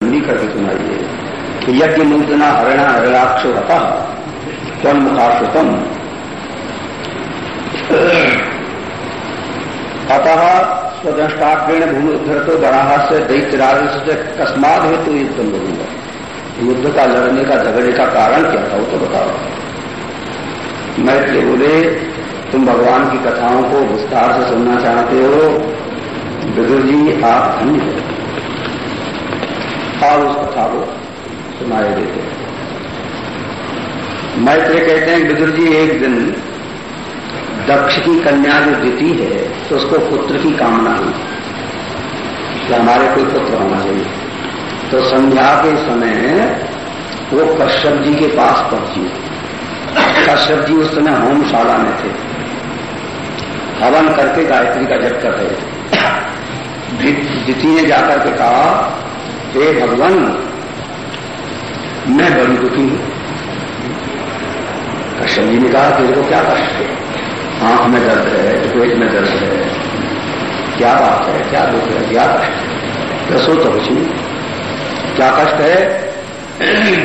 हिंदी करके सुनाइए कि यज्ञ नूतना हरणा हरणाक्षो हता त्वन मुखाश्रुतम। अतः स्वदृष्टाग्रेण भूमि उद्धर तो बराह से दैत्यराज से कस्मात हेतु तो युद्ध लड़ूँगा युद्ध का लड़ने का, झगड़े का कारण क्या था, वो तो बताओ। मैत्री बोले, तुम भगवान की कथाओं को विस्तार से सुनना चाहते हो विदुर जी, आप धन्य हो। और उस कथा को सुनाए देते हैं। मैत्री कहते हैं, विदुर जी, एक दिन दक्ष की कन्या जो दिति है तो उसको पुत्र की कामना हुई कि हमारे कोई पुत्र होना चाहिए। तो संध्या के समय वो कश्यप जी के पास पहुँची। कश्यप जी उस समय होमशाला में थे। हवन करके गायत्री का जप कर रहे थे। दिति ने जाकर के कहा हे भगवान, मैं बड़ी दुखी हूँ। कश्यप जी ने कहा, तेरे को क्या कष्ट है? आँख में दर्द है, पेट में दर्द है। क्या बात है, क्या दुख है, क्या कष्ट है? दसो तो कुछ नहीं क्या कष्ट है?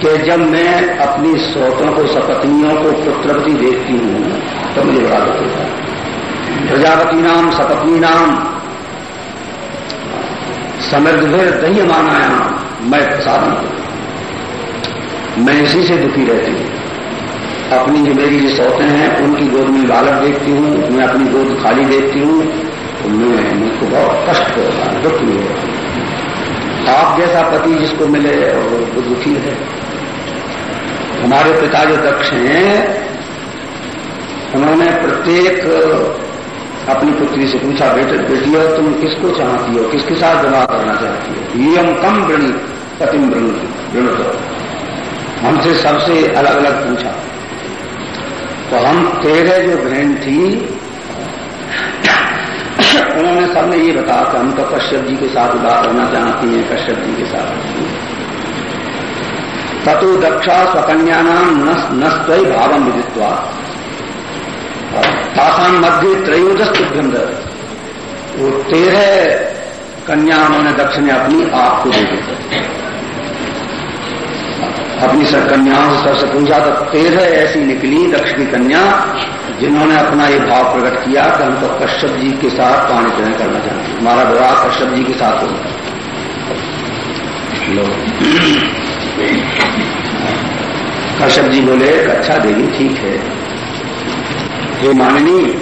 कि जब मैं अपनी स्रोतों को, सपत्नियों को पुत्रवती देखती हूँ तो मुझे बड़ा दुख होता है। प्रजापति नाम, सपत्नी नाम समृद्ध फिर दही मानाया मैं प्रसादन मैं। इसी से दुखी रहती हूँ। अपनी जो मेरी जो सौतें हैं, उनकी गोद में बालक देखती हूँ, मैं अपनी गोद खाली देखती हूँ तो मैं, मुझको बहुत कष्ट है, दुख भी होता आप जैसा पति जिसको मिले और वो दुखी है। हमारे पिता जो दक्ष हैं, उन्होंने प्रत्येक अपनी पुत्री से पूछा, बेटे बेटी हो तुम किसको चाहती हो? किसके साथ विवाह करना चाहती हो? ये हम कम वृणी। पतिम वृण हमसे सबसे अलग अलग पूछा। तो हम तेरे जो बहन थी, उन्होंने सबने ये बताया कि हम तो कश्यप जी के साथ विवाह करना चाहती हैं, कश्यप जी के साथ। ततो दक्षा स्वकन्या नाम नस्तई भावम विदित्वा। तासान मध्य त्रयोदश तुभ्यम वो तेरह कन्या उन्होंने दक्ष ने अपनी आप को दे दी। अपनी सब कन्याओं से सबसे पूछा तो तेरह ऐसी निकली दक्षिणी कन्या, जिन्होंने अपना ये भाव प्रकट किया कि हम तो कश्यप जी के साथ पानी ग्रहण करना चाहते हमारा विवाह कश्यप जी के साथ होगा कश्यप जी बोले अच्छा देवी, ठीक है। ये माननी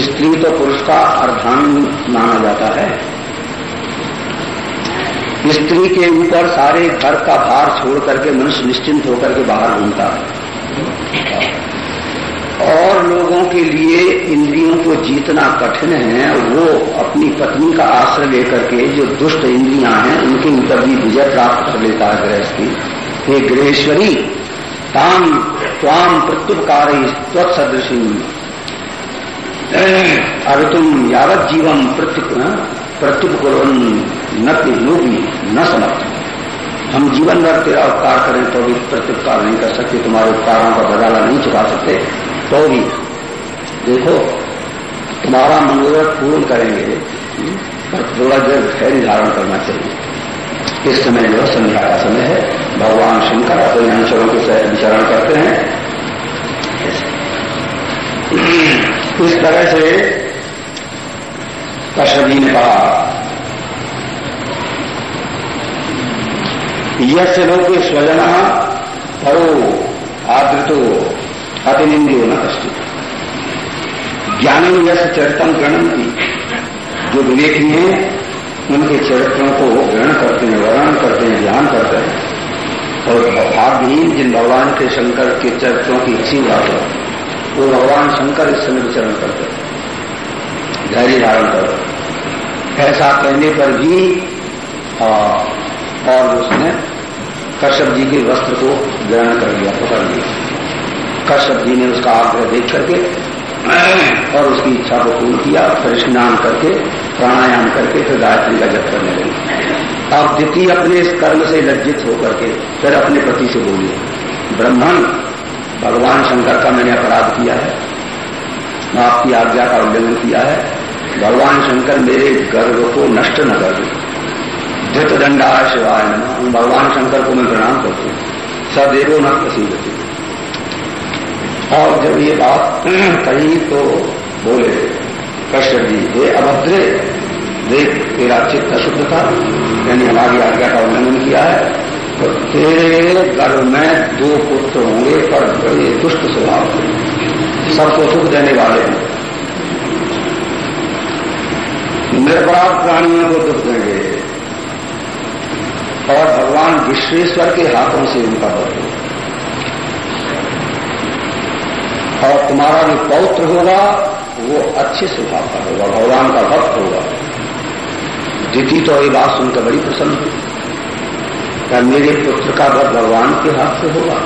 स्त्री तो पुरुष का अर्धांग माना जाता है। स्त्री के ऊपर सारे घर का भार छोड़ करके मनुष्य निश्चिंत होकर के बाहर घूमता है। और लोगों के लिए इंद्रियों को जीतना कठिन है, वो अपनी पत्नी का आश्रय लेकर के जो दुष्ट इंद्रियाँ हैं, उनके ऊपर भी विजय प्राप्त कर लेता है गृहस्थी। हे गृहेश्वरी ताम त्वाम प्रत्युपकार त्वत्सदृशी अब तुम यावत जीवन प्रत्यु प्रत्युपकरण न योगी न समर्थ हम जीवन भर तेरा उपकार करें तो भी प्रत्युपकार नहीं कर सकते, तुम्हारे उपकारों का बदला नहीं चुका सकते तो भी। देखो, तुम्हारा मनोरथ पूर्ण करेंगे पर थोड़ा देर धैर्य धारण करना चाहिए। इस समय जो संध्या का समय है भगवान शंकर अपने अंशरों के विचरण करते हैं। इस तरह से कश्यप जी ने कहा यश लोके स्वजन परो आदृतो अतिनिंदियो न कष्ट ज्ञानी यश चरितम की जो विवेकी हैं, उनके चरित्रों को ग्रहण करते हैं, वर्णन करते हैं ध्यान करते हैं। और भाग्यहीन जिन भगवान के शंकर के चरित्रों की अच्छी बात है। वो भगवान शंकर इस समय विचरण करते धैर्य धारण कर ऐसा कहने पर भी आ, और उसने कश्यप जी के वस्त्र को ग्रहण कर लिया पकड़ लिया। कश्यप जी ने उसका आग्रह देख करके और उसकी इच्छा को पूर्ण किया फिर स्नान करके प्राणायाम करके फिर गायत्री का जप करने लगी। अब द्वितीय अपने इस कर्म से लज्जित होकर के फिर अपने पति से बोली ब्रह्मण भगवान शंकर का मैंने अपराध किया है आपकी आज्ञा का उल्लंघन किया है, भगवान शंकर मेरे गर्व को नष्ट न कर दे। कोदंडा शिवाय नम। भगवान शंकर को मैं प्रणाम करती हूँ। सदैव न प्रसिद्ध और जब ये बात कही तो बोले कश्यप जी, हे अभद्रे देख, तेरा चित्त शुद्ध था, यानी हमारी आज्ञा का उल्लंघन किया है तो तेरे गर्भ में दो पुत्र होंगे, पर बड़े दुष्ट स्वभाव सबको सुख देने वाले हैं। निर्पराध प्राणियों को दुख देंगे। और भगवान विश्वेश्वर के हाथों से उनका वध और तुम्हारा जो पौत्र होगा, वो अच्छे स्वभाव का होगा, भगवान का भक्त होगा। दीदी तो ये बात सुनकर बड़ी प्रसन्न हुई क्या मेरे पुत्र का वध भगवान के हाथ से होगा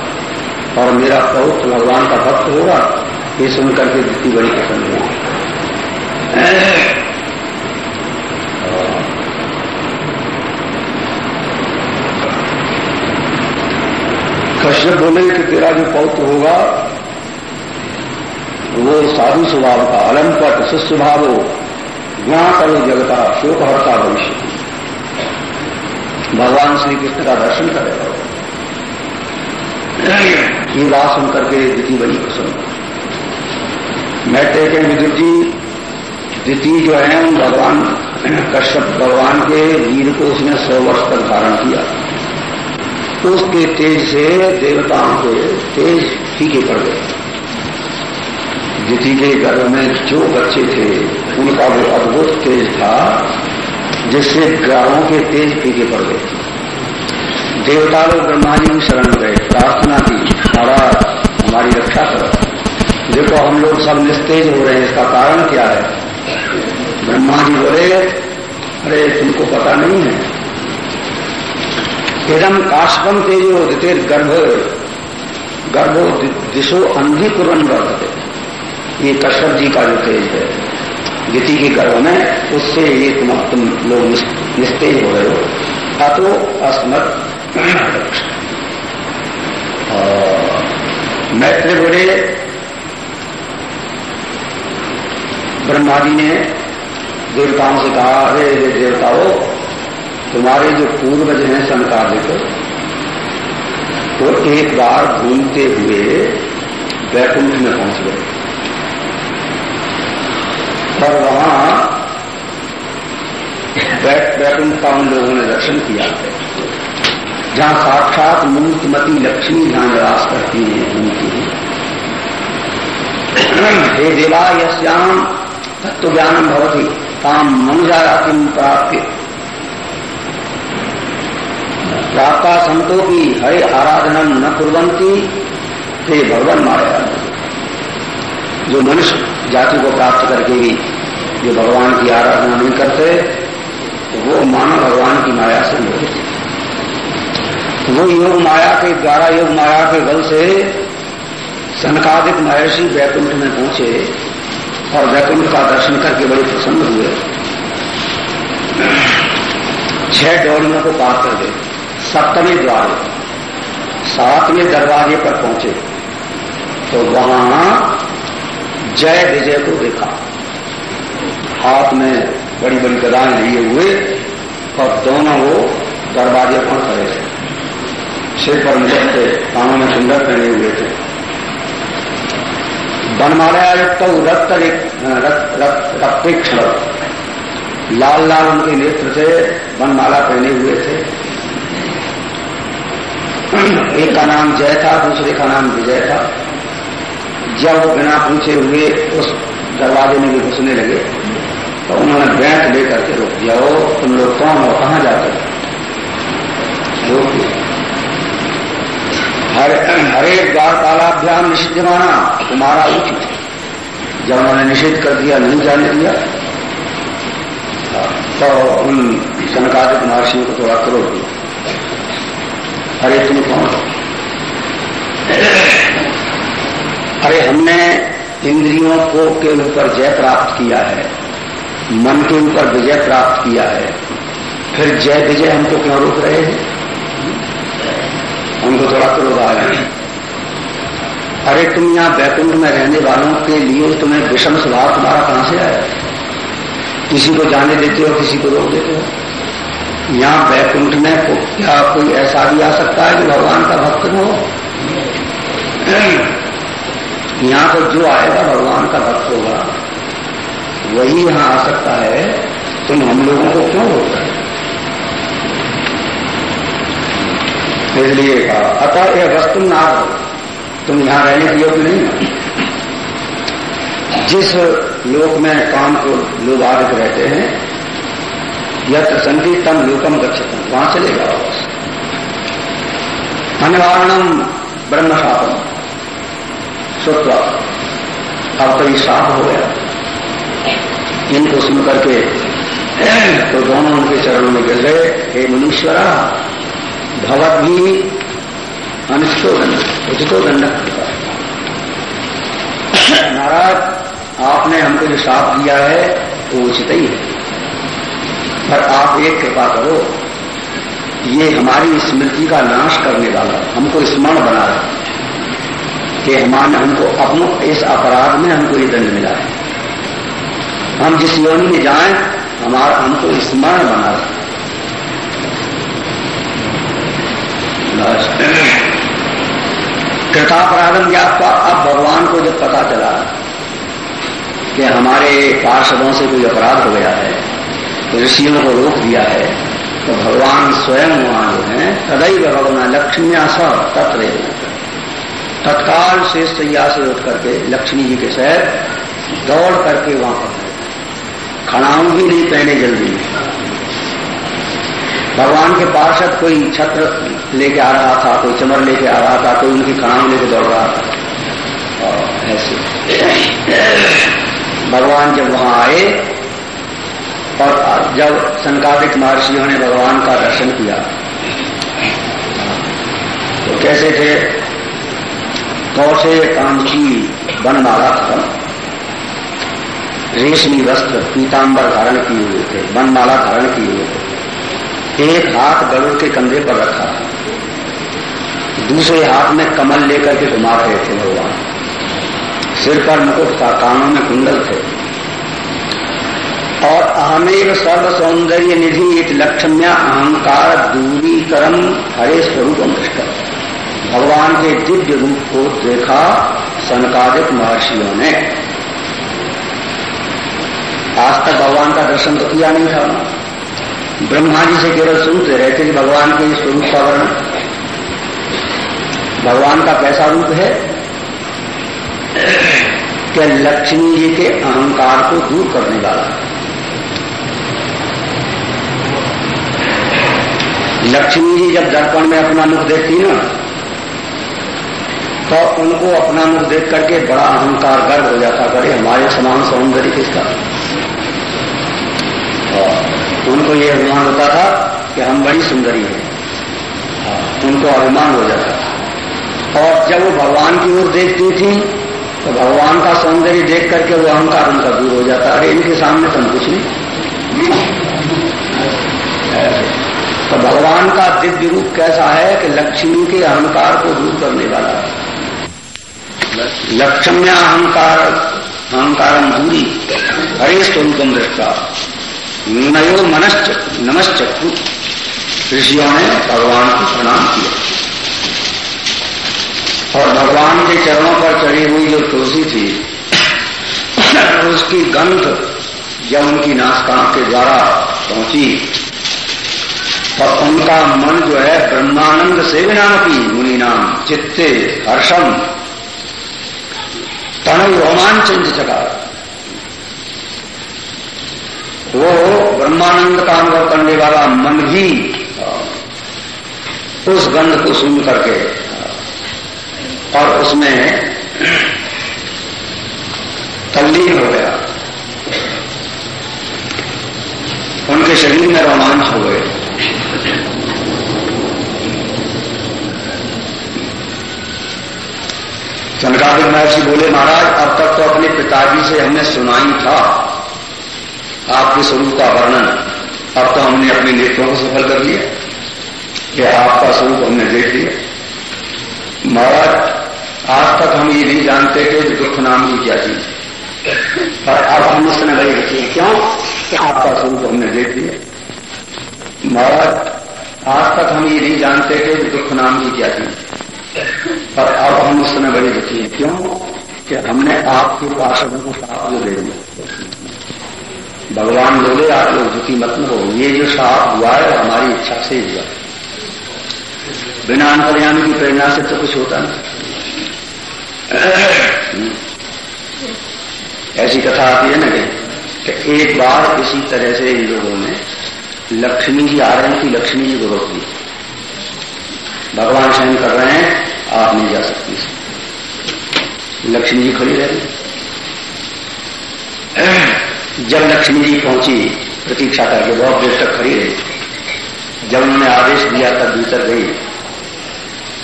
और मेरा पौत्र भगवान का भक्त होगा, ये सुनकर के दीदी बड़ी प्रसन्न हुई। कश्यप बोले कि तेरा जो पौत्र होगा, वो साधु स्वभाव का अलंपट, सुस्वभाव गुणा करो जगता शोक हरता भविष्य भगवान श्री कृष्ण का दर्शन करेगा ये बात सुनकर के द्वितीय बड़ी प्रसन्न मैं कहते हैं विदुर जी द्वितीय जो है, भगवान, कश्यप भगवान के वीर को उसने सौ वर्ष तक धारण किया। उसके तेज से देवताओं के तेज फीके पड़ गए। जिति के गर्भ में जो बच्चे थे उनका वो अद्भुत तेज था, जिससे ग्राहों के तेज फीके पड़ गए। देवता लोग ब्रह्मा जी की शरण गए। प्रार्थना की, महाराज, हमारी रक्षा करो। देखो, हम लोग सब निस्तेज हो रहे हैं, इसका कारण क्या है? ब्रह्मा जी बोले, अरे, तुमको पता नहीं है। एकदम काशपम तेजो दिते गर्भ। गर्भो दिशो अंधी पूर्ण वर्तते। ये कश्यप जी का जो तेज है, गति के गर्भ में उससे ये तुम तुम लोग निस्तेज हो रहे हो। अतो अस्मत मैत्री बोले ब्रह्मा जी ने देवताओं से कहा अरे ये देवताओं, तुम्हारे जो पूर्वज हैं संकालिक तो एक बार घूमते हुए वैकुंठ में पहुँच गए। और वहाँ बैठ का उन लोगों ने दर्शन किया। है जहाँ साक्षात मूर्तिमती लक्ष्मी जहाँ निवास करती है, उनकी। हे देवा यश्याम तत्व ज्ञान भवती। काम मनुजाया किम प्राप्त प्राप्त संतों की हरे आराधना न कुरंती थे भगवान माया, जो मनुष्य जाति को प्राप्त करके भी जो भगवान की आराधना नहीं करते वो मानव भगवान की माया से मोहित वो योग माया के द्वारा, योग माया के बल से सनकादिक महर्षि वैकुंठ में पहुँचे और वैकुंठ का दर्शन करके बड़े प्रसन्न हुए। छह डोरियों को पार कर गए। सप्तवें द्वार, सातवें दरवाजे पर पहुँचे। तो वहाँ जय विजय को देखा। हाथ में बड़ी बड़ी गदाएँ लिए हुए, और दोनों वो दरवाजे पर खड़े थे। सिर पर मुजब थे कानों में सुंदर पहने हुए थे। बनमाला युक्त रक्त रक्तेक्षण लाल लाल उनके नेत्र से बनमाला पहने हुए थे। एक का नाम जय था दूसरे का नाम विजय था जब बिना पूछे हुए उस दरवाजे में भी घुसने लगे तो उन्होंने बैंक लेकर के रोक दिया वो तुम लोग कौन हो? कहाँ जाते रोक दिया हर हरेक द्वार कालाभ्याम निषिद्ध माना, तुम्हारा उचित जब उन्होंने निषेध कर दिया, नहीं जाने दिया। तो उन शनकादिक महर्षियों को थोड़ा क्रोध दिया अरे, तुम कौन हो? अरे, हमने इंद्रियों को के ऊपर जय प्राप्त किया है। मन के ऊपर विजय प्राप्त किया है। फिर जय विजय हमको क्यों रोक रहे हैं? हमको थोड़ा क्रोध आ रहे हैं। अरे तुम यहाँ बैकुंठ में रहने वालों के लिए तुम्हें विषम स्वभाव तुम्हारा कहाँ से आया? किसी को जाने देते हो, किसी को रोक देते हो। यहाँ बैकुंठ में क्या कोई ऐसा भी आ सकता है कि भगवान का भक्त हो? यहाँ तो जो आएगा, भगवान का भक्त होगा। वही यहाँ आ सकता है, तुम हम लोगों को क्यों होता है? इसलिए कहा, अतः यह वस्तु ना हो। तुम यहाँ रहने के योग्य नहीं जिस लोक में काम को लोग आदित रहते हैं यत्र संधि तम लोकम गच्छतम वहाँ चलेगा वापस। अनिवारणम ब्रह्म शापम श्रुत्वा अब तो ये साफ़ हो गया। इनको सुन करके तो दोनों उनके चरणों में गिर गए। हे मुनीश्वरा भगवत भी अनिष्टो दंड उचितो दंड महाराज आपने हमको जो साफ़ दिया है, वो उचित ही है। पर आप एक कृपा करो, ये हमारी स्मृति का नाश करने वाला, हमको स्मरण बना रहा। कि हमारे हमको अपनों, इस अपराध में हमको ये दंड मिला है। हम जिस योनि में जाएँ, हमारा हमको स्मरण बना रहा कृतापराधम का अब भगवान को जब पता चला कि हमारे पार्षदों से कोई अपराध हो गया है, ऋषियों को रोक दिया है तो भगवान स्वयं वहाँ जो है तदई भगवान लक्ष्मिया सब तत्र। तत्काल शेष सैया से उठ करके लक्ष्मी जी के शहर दौड़ करके वहाँ पर खड़ाऊ भी नहीं पहने जल्दी। भगवान के पार्षद कोई छत्र लेके आ रहा था, कोई चमर लेके आ रहा था, कोई उनकी खड़ाऊ लेके दौड़ रहा था। और ऐसे। भगवान जब वहाँ आए, और जब संकादिक महर्षियों ने भगवान का दर्शन किया तो कैसे थे? कौशे कांची बनमाला खत्म? रेशमी वस्त्र पीताम्बर धारण किए हुए थे बनमाला धारण किए हुए थे। एक हाथ गरुड़ के कंधे पर रखा दूसरे हाथ में कमल लेकर के घुमा रहे थे भगवान। सिर पर मुकुट था, कानों में कुंडल थे। और अहमेव सर्व सौंदर्य निधि एक लक्ष्म्या अहंकार दूरीकरण हरे स्वरूप दृष्ट भगवान के दिव्य रूप को देखा सनकादिक महर्षियों ने। आज तक भगवान का दर्शन तो किया नहीं था। ब्रह्मा जी से केवल सुनते रहते कि भगवान के स्वरूप का वर्ण भगवान का कैसा रूप है? कि लक्ष्मी जी के अहंकार को दूर करने वाला। लक्ष्मी जी जब दर्पण में अपना मुख देखती ना तो उनको अपना मुख देख करके बड़ा अहंकार गर्व हो जाता करे हमारे समान सौंदर्य किसका? और उनको ये अभिमान होता था कि हम बड़ी सुंदरी हैं। उनको अभिमान हो जाता था। और जब वो भगवान की ओर देखती थी तो भगवान का सौंदर्य देख करके वो अहंकार उनका दूर हो जाता। अरे, इनके सामने तो कुछ नहीं। तो भगवान का दिव्य रूप कैसा है कि लक्ष्मी के अहंकार को दूर करने वाला है। लक्ष्म्या अहंकार अहंकार दूरी। हरे स्वरूपम दृष्टा। नयो मनश्च नमश्चक्रु ऋषियों ने भगवान को प्रणाम किया। और भगवान के चरणों पर चढ़ी हुई जो तुलसी थी उसकी गंध जब उनकी नास्कांक के द्वारा पहुँची और उनका मन जो है ब्रह्मानंद सेवनाम की मुनि नाम, चित्ते, हर्षम तनु रोमांचन चका वो ब्रह्मानंद का अनुभव करने वाला मन भी, उस गंध को सुन करके, और उसमें तल्लीन हो गया। उनके शरीर में रोमांच हो गए। चनकादिक महर्षि बोले, महाराज, अब तक तो अपने पिताजी से हमने सुना ही था। आपके स्वरूप का वर्णन। अब तो हमने अपने नेत्रों को सफल कर लिया। कि आपका स्वरूप हमने देख लिया। महाराज आज तक हम ये नहीं जानते थे कि दुख नाम की क्या चीज़ पर अब हम उसने वही रखी क्यों? कि आपका स्वरूप हमने देख लिया। महाराज आज तक हम ये नहीं जानते थे कि दुख नाम की क्या थी पर अब हम उस समय बड़े दुखी क्यों? कि हमने आपके पार्षदों को साफ़ जो दे दिया। भगवान बोले, आप लोग दुखी मत हो। ये जो साफ़ हुआ है, हमारी इच्छा से हुआ बिना अंतर्यामी की प्रेरणा से तो कुछ होता नहीं। ऐसी कथा आती है ना कि एक बार इसी तरह से इन लोगों ने लक्ष्मी जी आ रहे थी लक्ष्मी जी को रोक दी। भगवान स्वयं कर रहे हैं, आप नहीं जा सकती। लक्ष्मी जी खड़ी रह जब लक्ष्मी जी पहुँची, प्रतीक्षा करके बहुत देर तक खड़ी रही। जब उन्होंने आदेश दिया, तब भीतर गई।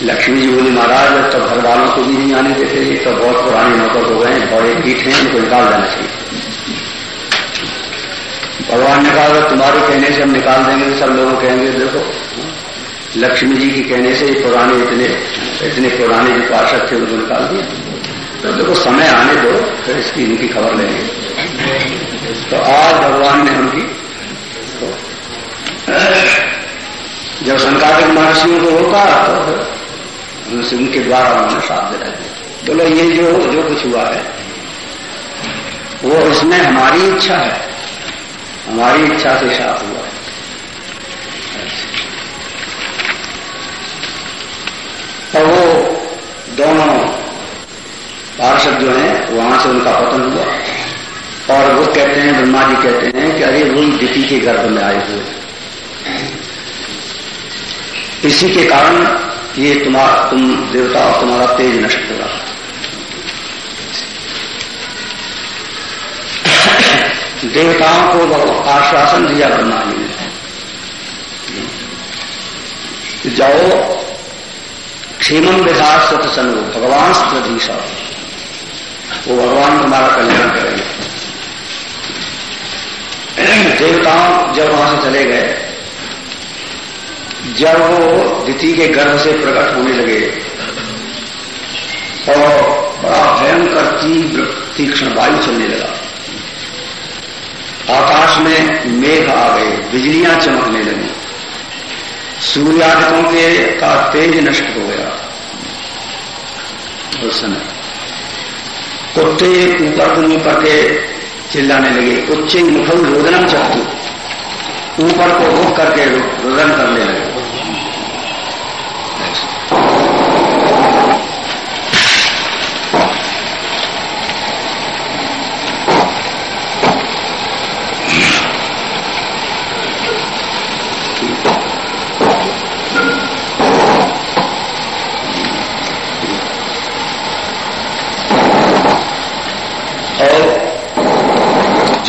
लक्ष्मी जी बोली, महाराज तो घर वालों को भी नहीं आने देते तो बहुत पुराने नौकर हो गए हैं, बड़े पीठ हैं, उनको निकाल देना चाहिए। भगवान ने कहा तुम्हारे कहने से हम निकाल देंगे तो सब लोग कहेंगे, देखो, लक्ष्मी जी के कहने से पुराने इतने इतने पुराने जो पार्षद थे, उनको निकाल दिया। तो देखो, समय आने दो, फिर इसकी इनकी खबर लेंगे। तो आज भगवान ने उनकी तो जब संकालिक महर्षियों को रोका तो उनके द्वारा उन्होंने साथ दे रहे बोलो, ये जो जो कुछ हुआ है, वो इसमें हमारी इच्छा है। हमारी इच्छा से साथ हुआ है। तो वो दोनों पार्षद जो हैं, वहाँ से उनका पतन हुआ। और वो कहते हैं, ब्रह्मा जी कहते हैं कि अरे वही दिति के गर्भ में आए हुए इसी के कारण ये तुम्हारा, तुम देवता और तुम्हारा तेज नष्ट होगा देवताओं को आश्वासन दिया ब्रह्मा जी ने। जाओ क्षेमम विधास सत्संग भगवान स्त्रधीशा वो भगवान तुम्हारा कल्याण करेंगे। देवताओं जब वहाँ से चले गए, जब वो दिति के गर्भ से प्रकट होने लगे, और बड़ा भयंकर तीव्र तीक्ष्ण वायु चलने लगा। आकाश में मेघ आ गए, बिजलियाँ चमकने लगी। सूर्यादिकों के का तेज नष्ट हो गया। उस समय कुत्ते ऊपर के चिल्लाने लगे। उच्चिंग मुखम रोदनम चाहती ऊपर को रुक करके रोदन करने लगे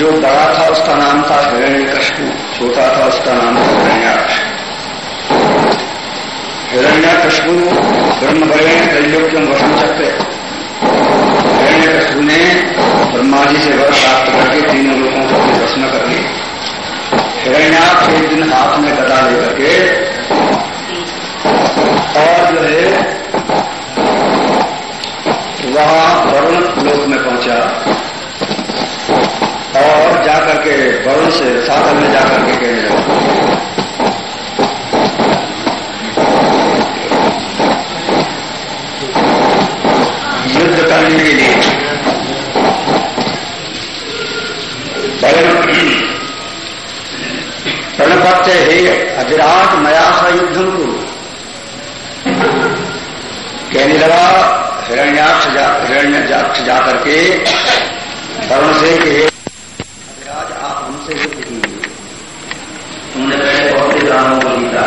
जो बड़ा था उसका नाम था हिरण्य कष्टु छोटा था उसका नाम था हिरण्याक्ष हिरण्यकशु ब्रह्म बड़े त्रैलोक्यम वसम चक्र हिरण्यकशु ने ब्रह्मा जी से वर प्राप्त करके तीनों लोगों को अपने प्रश्न कर लिए हिरण्याक्ष एक दिन हाथ में गदा लेकर के और जो है वहाँ वरुण लोक में पहुँचा और जाकर के वरुण से साधन में जाकर के कहने लगा युद्ध करने के लिए प्रणपत्य हे अविराट मया सा युद्धम को कहने लगा हिरण्याक्ष जा हिरण्याक्ष जाकर के वरुण से कि रामों को जीता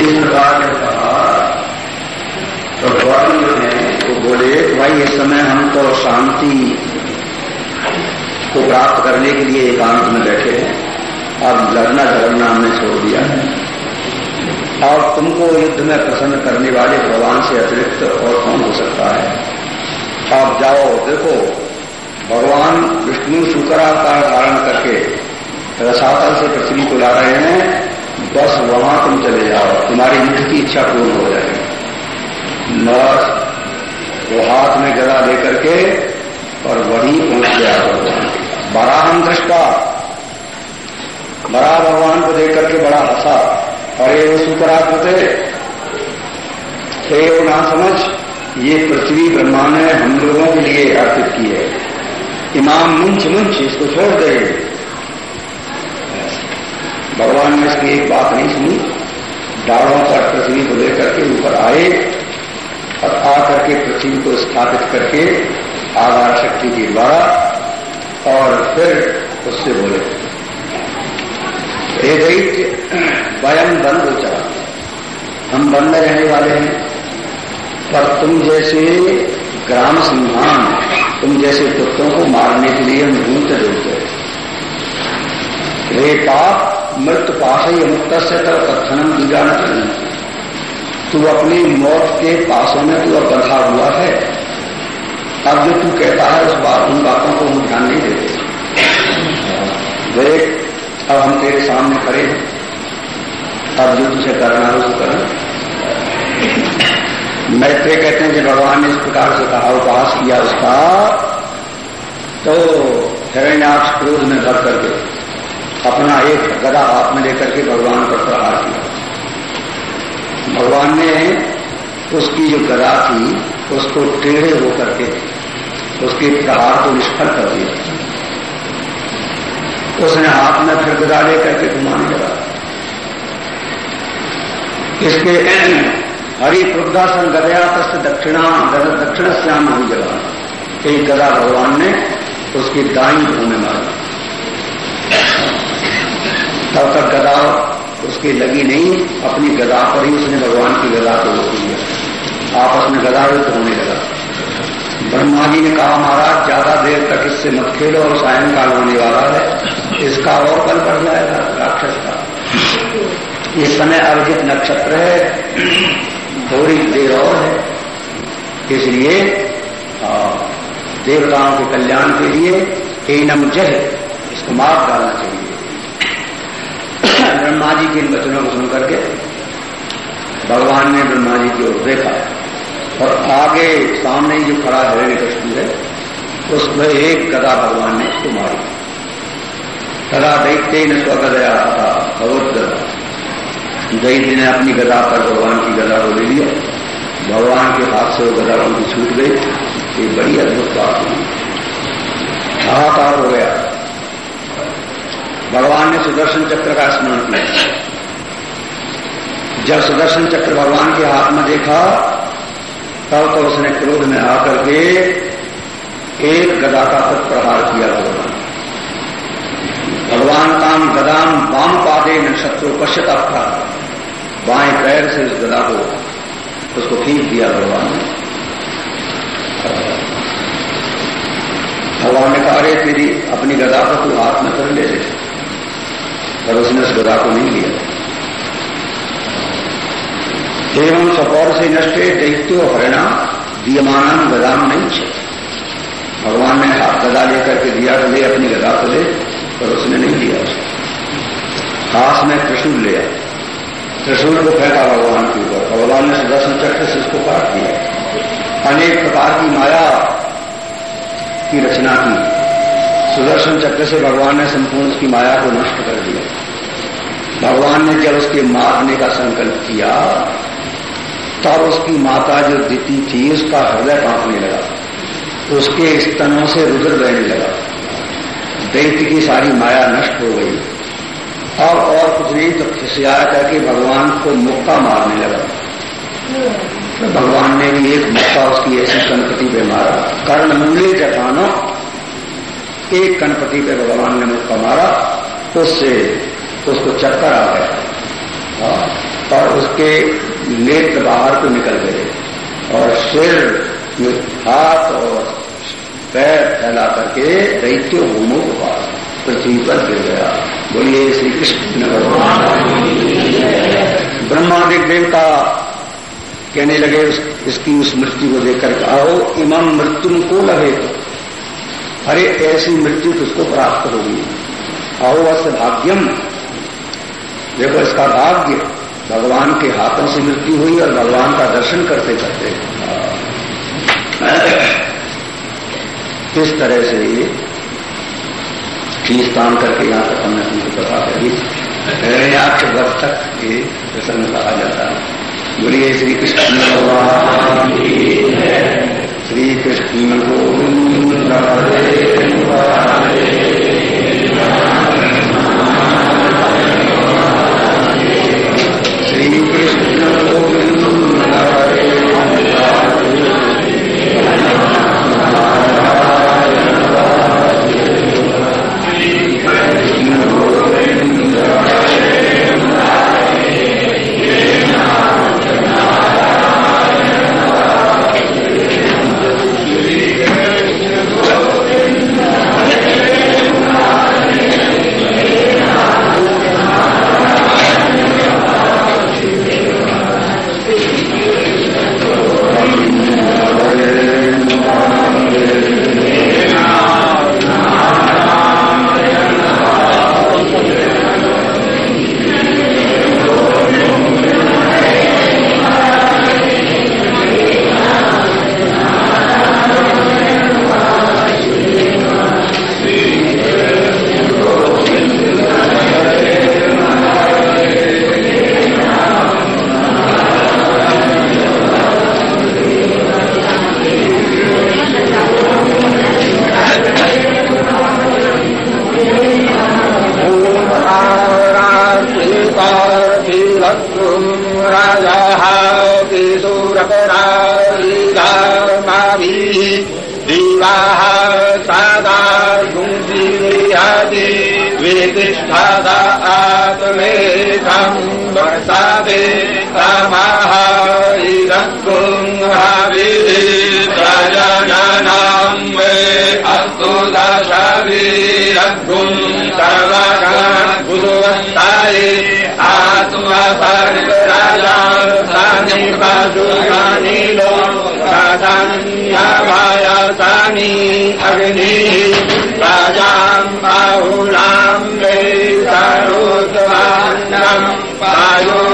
इस प्रकार ने कहा तो गौतम जो है वो बोले भाई इस तो शांति को प्राप्त करने के लिए एकांत में बैठे हैं। अब लड़ना झगड़ना हमने छोड़ दिया। है और तुमको युद्ध में प्रसन्न करने वाले भगवान से अतिरिक्त और कौन हो सकता है? आप जाओ, देखो, भगवान विष्णु शुक्रावतार धारण करके रसातल से पृथ्वी को ला रहे हैं। बस वहाँ तुम चले जाओ। तुम्हारी युद्ध की इच्छा पूर्ण हो जाएगी। नरस वो हाथ में गदा लेकर के और वहीं पहुँच गया भगवान बाराहम दृष्टा बड़ा भगवान को देख करके बड़ा हंसा। अरे, वो सुपराकृत हे वो ना समझ, ये पृथ्वी ब्रह्मा ने हम लोगों के लिए अर्पित की है। इमाम मुंच मुंच इसको छोड़ दे। भगवान ने इसकी एक बात नहीं सुनी। डाड़ों पर पृथ्वी को लेकर के ऊपर आए। और आकर के पृथ्वी को स्थापित करके आधार शक्ति के द्वारा और फिर उससे बोले। हे दैत्य, वयम बन चला हम बन में रहने वाले हैं। पर तुम जैसे ग्राम सिंहान, तुम जैसे कुत्तों को मारने के लिए हम ढूंढते ढूंढते रे पाप, मृत पाश ही मुक्त से तर कथनम दीजा न तू अपनी मौत के पासों में तू अब बंधा हुआ है। अब जो तू कहता है, उस बात, उन बातों को हम ध्यान नहीं देते। देख अब हम तेरे सामने खड़े हैं। अब जो तुझे करना है उसको करना मैत्रेय कहते हैं कि भगवान ने इस प्रकार से कहा उपवास किया उसका। तो हिरण्याक्ष क्रोध में भर करके, अपना एक गदा हाथ में लेकर के भगवान पर प्रहार किया। भगवान ने उसकी जो गदा थी, उसको टेढ़े होकर के, उसके प्रहार को निष्फल कर दिया। उसने हाथ में फिर गदा लेकर के घुमाने लगा। इसके हरि प्रदासन गदया तस्त दक्षिणा दक्षिण श्याम हुई जगह। एक गदा भगवान ने उसकी दाई धोने मारा। तब तक गदा उसकी लगी नहीं, अपनी गदा पर ही उसने भगवान की गदा को रोक लिया आपस में गदा युद्ध होने लगा। ब्रह्मा जी ने कहा, महाराज, ज़्यादा देर तक इससे मत खेलो, और सायंकाल होने वाला है। इसका और बल बढ़ जाएगा, राक्षस का। इस समय अर्जित नक्षत्र है। थोड़ी देर और है। इसलिए देवताओं के कल्याण के लिए एनम जह इसको मार डालना चाहिए। ब्रह्मा जी के इन वचनों को सुनकर के भगवान ने ब्रह्मा जी की ओर देखा और आगे सामने जो खड़ा हिरण्य कश्मी है, उसमें एक गदा भगवान ने उसको मारी। तदा दैत्य ने स्वगदया था भगवत गदा दैत्य ने अपनी गदा पर भगवान की गदा को ले लिया। भगवान के हाथ से वो गदा उनकी छूट गई। ये बड़ी अद्भुत बात हुई। हाहाकार हो गया। भगवान ने सुदर्शन चक्र का स्मरण किया। जब सुदर्शन चक्र भगवान के हाथ में देखा, तब तो उसने क्रोध में आकर के एक गदा का तक प्रहार किया भगवान। भगवान काम गदाम वाम पादे न शत्रु पश्यत था बाएँ पैर से उस गदा को, उसको खींच दिया भगवान ने। भगवान ने कहा, अरे तेरी अपनी गदा को तू हाथ में कर ले। पर उसने उस गदा को नहीं लिया। एवं सपौर से नष्टे दैत्यो हरिणा दियमान गदाम नहीं छे भगवान ने हाथ गदा लेकर के दिया तो ले अपनी गदा को ले, पर उसने नहीं दिया उसको हाथ में त्रिशूल लिया। त्रिशूल को फेंका भगवान के ऊपर। भगवान ने सुदर्शन चक्र से उसको काट दिया अनेक प्रकार की माया की रचना की। सुदर्शन चक्र से भगवान ने संपूर्ण उसकी माया को नष्ट कर दिया। भगवान ने जब उसके मारने का संकल्प किया तब उसकी माता जो दिति थी उसका हृदय कांपने लगा। उसके स्तनों से रुद्र बहने लगा। दैत्य की सारी माया नष्ट हो गई। अब और कुछ नहीं तो खिसियाया करके भगवान को मुक्का मारने लगा। तो भगवान ने भी एक मुक्का उसकी ऐसी संपत्ति पे मारा। कर्ण मूल्य जटानो एक कनपति पे भगवान ने मुक्का मारा, उससे उसको चक्कर आ गया। और उसके नेत्र बाहर को निकल गए। और सिर हाथ और पैर फैला करके दैत्य भूमो के पास पृथ्वी पर गिर गया। बोलिए श्री कृष्ण भगवान ब्रह्मादिक देवता कहने लगे इसकी उस मृत्यु को देखकर आओ इमाम मृत्यु को लगे अरे ऐसी मृत्यु तुझको प्राप्त होगी? आओ अस भाग्यम। देखो, इसका भाग्य भगवान के हाथों से मृत्यु हुई और भगवान का दर्शन करते करते। किस तरह से फ़ीस तान करके यहाँ तक हमने तुमको बता करी हिरण्याक्ष वर्ष तक ये प्रसन्न कहा जाता है। बोलिए, श्री कृष्ण। भगवान श्री कृष्ण गोविंद जां प्रजाम् गे वै द्वा पायो